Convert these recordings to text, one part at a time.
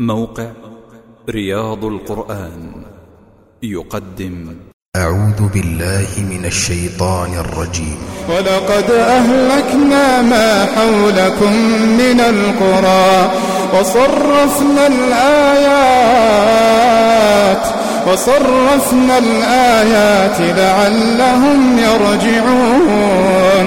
موقع رياض القرآن يقدم. أعوذ بالله من الشيطان الرجيم. ولقد أهلكنا ما حولكم من القرى وصرفنا الآيات وصرفنا الآيات لعلهم يرجعون.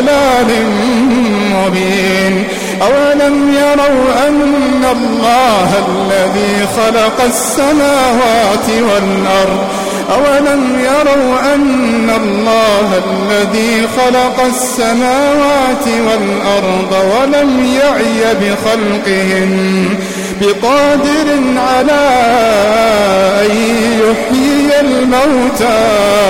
ضلال مبين. أولم يروا أن الله الذي خلق السماوات والأرض؟ أولم يروا أن الله الذي خلق السماوات والأرض ولم يعي بخلقهن بقادر على أن يحيي الموتى.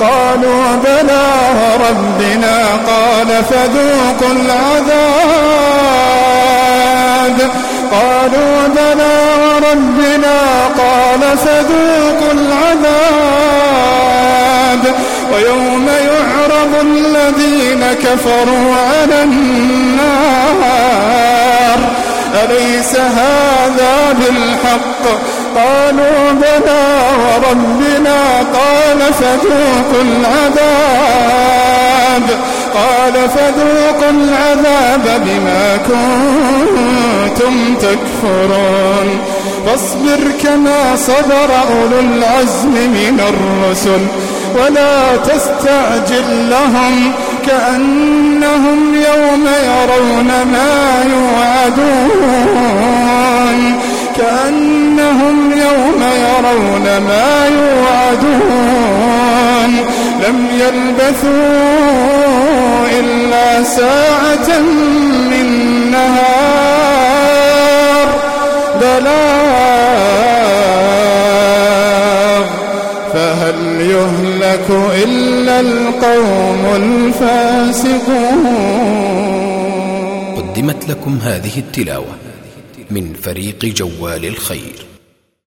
قالوا بلى ربنا قال فذوقوا العذاب. قالوا بلى وربنا قال فذوقوا العذاب. ويوم يعرض الذين كفروا على النار. أليس هذا بالحق؟ قالوا بلى وربنا قال فذوقوا العذاب. قال فذوقوا العذاب بما كنتم تكفرون. فاصبر كما صبر أولو العزم من الرسل ولا تستعجل لهم كأنهم يوم يرون ما يوعدون. ما يوعدون. لم يلبثوا إلا ساعة من نهار. بلاغ. فهل يهلك إلا القوم الفاسقون؟ قدمت لكم هذه التلاوة من فريق جوال الخير.